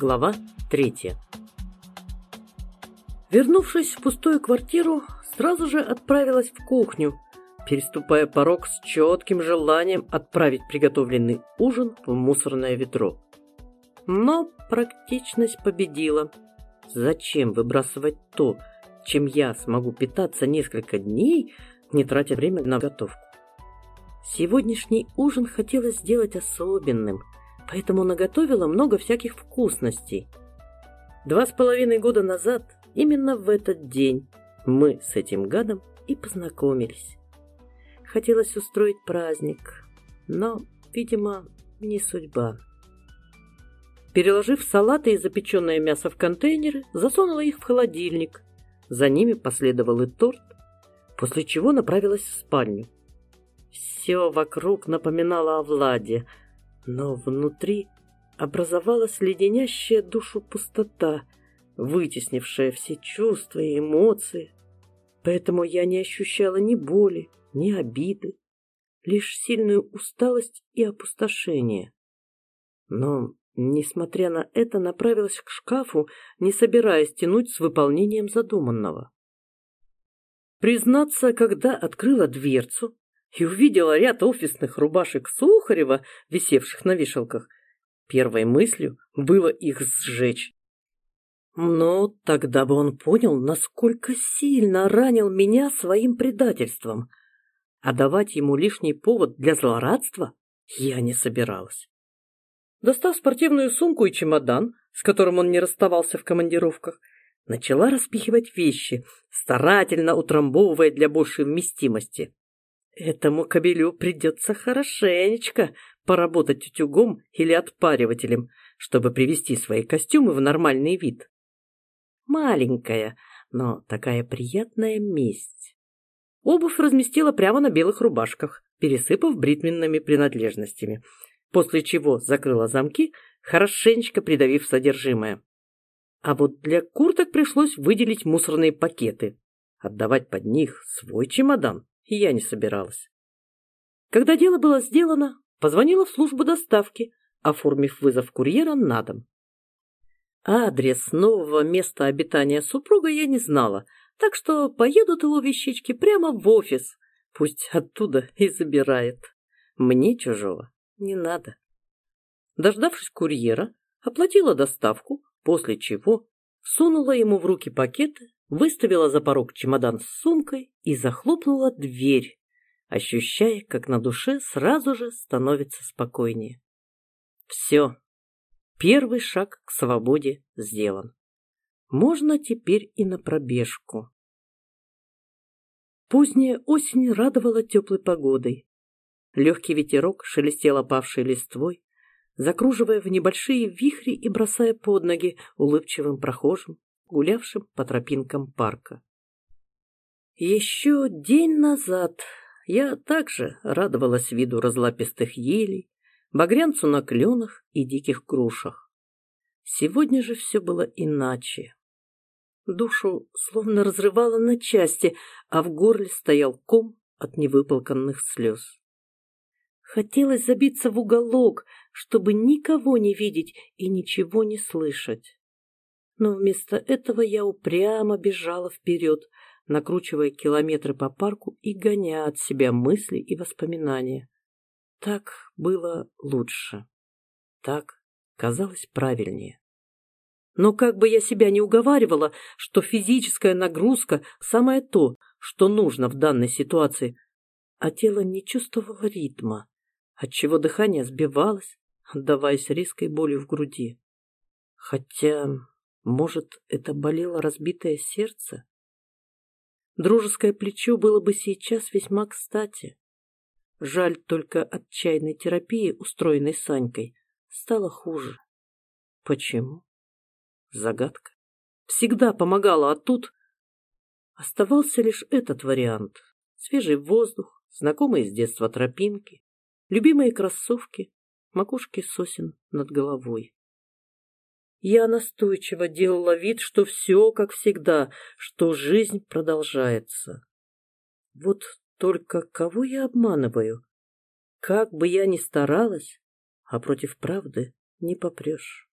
Глава третья. Вернувшись в пустую квартиру, сразу же отправилась в кухню, переступая порог с четким желанием отправить приготовленный ужин в мусорное ведро. Но практичность победила. Зачем выбрасывать то, чем я смогу питаться несколько дней, не тратя время на готовку? Сегодняшний ужин хотелось сделать особенным, поэтому наготовила много всяких вкусностей. Два с половиной года назад, именно в этот день, мы с этим гадом и познакомились. Хотелось устроить праздник, но, видимо, не судьба. Переложив салаты и запеченное мясо в контейнеры, засунула их в холодильник. За ними последовал и торт, после чего направилась в спальню. Все вокруг напоминало о Владе, но внутри образовалась леденящая душу пустота, вытеснившая все чувства и эмоции. Поэтому я не ощущала ни боли, ни обиды, лишь сильную усталость и опустошение. Но Несмотря на это, направилась к шкафу, не собираясь тянуть с выполнением задуманного. Признаться, когда открыла дверцу и увидела ряд офисных рубашек Сухарева, висевших на вешалках, первой мыслью было их сжечь. Но тогда бы он понял, насколько сильно ранил меня своим предательством. А давать ему лишний повод для злорадства я не собиралась. Достав спортивную сумку и чемодан, с которым он не расставался в командировках, начала распихивать вещи, старательно утрамбовывая для большей вместимости. Этому кобелю придется хорошенечко поработать утюгом или отпаривателем, чтобы привести свои костюмы в нормальный вид. Маленькая, но такая приятная месть. Обувь разместила прямо на белых рубашках, пересыпав бритвенными принадлежностями – после чего закрыла замки, хорошенечко придавив содержимое. А вот для курток пришлось выделить мусорные пакеты. Отдавать под них свой чемодан я не собиралась. Когда дело было сделано, позвонила в службу доставки, оформив вызов курьера на дом. Адрес нового места обитания супруга я не знала, так что поедут его вещички прямо в офис. Пусть оттуда и забирает. Мне чужого не надо. Дождавшись курьера, оплатила доставку, после чего сунула ему в руки пакеты, выставила за порог чемодан с сумкой и захлопнула дверь, ощущая, как на душе сразу же становится спокойнее. Все. Первый шаг к свободе сделан. Можно теперь и на пробежку. Поздняя осень радовала теплой погодой. Легкий ветерок шелестел опавшей листвой, закруживая в небольшие вихри и бросая под ноги улыбчивым прохожим, гулявшим по тропинкам парка. Еще день назад я также радовалась виду разлапистых елей, багрянцу на кленах и диких грушах. Сегодня же все было иначе. Душу словно разрывало на части, а в горле стоял ком от невыполканных слез. Хотелось забиться в уголок, чтобы никого не видеть и ничего не слышать. Но вместо этого я упрямо бежала вперед, накручивая километры по парку и гоня от себя мысли и воспоминания. Так было лучше. Так казалось правильнее. Но как бы я себя не уговаривала, что физическая нагрузка – самое то, что нужно в данной ситуации, а тело не чувствовало ритма отчего дыхание сбивалось, отдаваясь резкой болью в груди. Хотя, может, это болело разбитое сердце? Дружеское плечо было бы сейчас весьма кстати. Жаль только отчаянной терапии, устроенной Санькой, стало хуже. Почему? Загадка. Всегда помогала, а тут... Оставался лишь этот вариант. Свежий воздух, знакомые с детства тропинки, любимые кроссовки, макушки сосен над головой. Я настойчиво делала вид, что все как всегда, что жизнь продолжается. Вот только кого я обманываю? Как бы я ни старалась, а против правды не попрешь.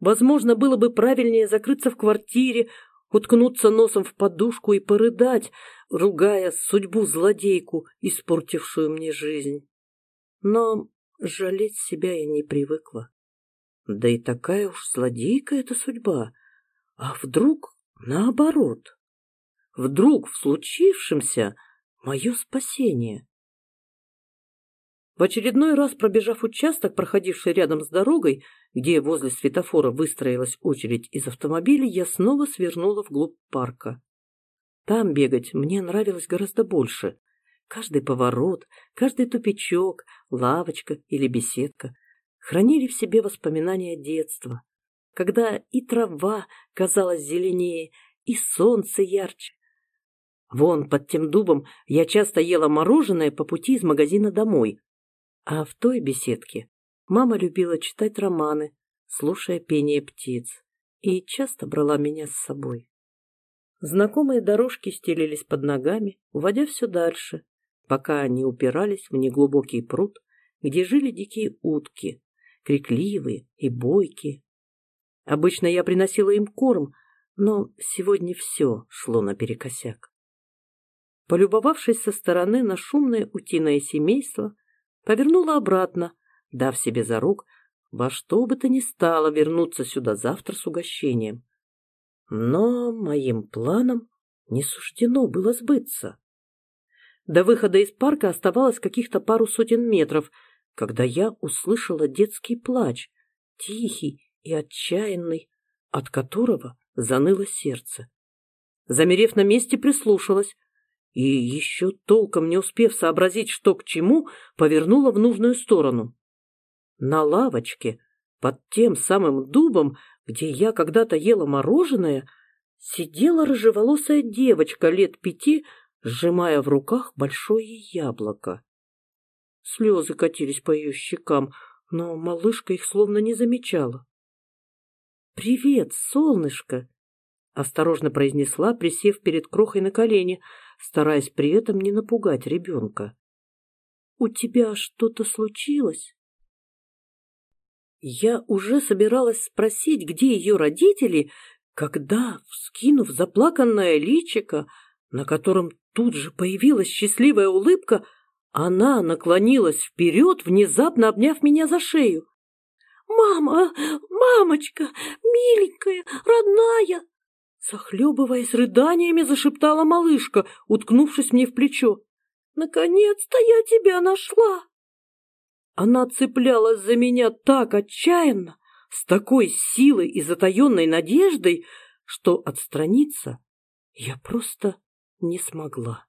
Возможно, было бы правильнее закрыться в квартире, уткнуться носом в подушку и порыдать, ругая судьбу-злодейку, испортившую мне жизнь. Но жалеть себя я не привыкла. Да и такая уж злодейка эта судьба. А вдруг наоборот? Вдруг в случившемся мое спасение? В очередной раз, пробежав участок, проходивший рядом с дорогой, где возле светофора выстроилась очередь из автомобилей, я снова свернула вглубь парка. Там бегать мне нравилось гораздо больше. Каждый поворот, каждый тупичок, лавочка или беседка хранили в себе воспоминания детства, когда и трава казалась зеленее, и солнце ярче. Вон под тем дубом я часто ела мороженое по пути из магазина домой, а в той беседке мама любила читать романы, слушая пение птиц, и часто брала меня с собой. Знакомые дорожки стелились под ногами, уводя все дальше, пока они упирались в неглубокий пруд, где жили дикие утки, крикливые и бойкие. Обычно я приносила им корм, но сегодня все шло наперекосяк. Полюбовавшись со стороны на шумное утиное семейство, повернула обратно, дав себе за рук во что бы то ни стало вернуться сюда завтра с угощением. Но моим планам не суждено было сбыться. До выхода из парка оставалось каких-то пару сотен метров, когда я услышала детский плач, тихий и отчаянный, от которого заныло сердце. Замерев на месте, прислушалась и, еще толком не успев сообразить, что к чему, повернула в нужную сторону. На лавочке, под тем самым дубом, где я когда-то ела мороженое, сидела рыжеволосая девочка лет пяти, сжимая в руках большое яблоко. Слезы катились по ее щекам, но малышка их словно не замечала. «Привет, солнышко!» — осторожно произнесла, присев перед крохой на колени — стараясь при этом не напугать ребенка. «У тебя что-то случилось?» Я уже собиралась спросить, где ее родители, когда, вскинув заплаканное личико, на котором тут же появилась счастливая улыбка, она наклонилась вперед, внезапно обняв меня за шею. «Мама! Мамочка! Миленькая! Родная!» Захлебываясь рыданиями, зашептала малышка, уткнувшись мне в плечо. «Наконец-то я тебя нашла!» Она цеплялась за меня так отчаянно, с такой силой и затаенной надеждой, что отстраниться я просто не смогла.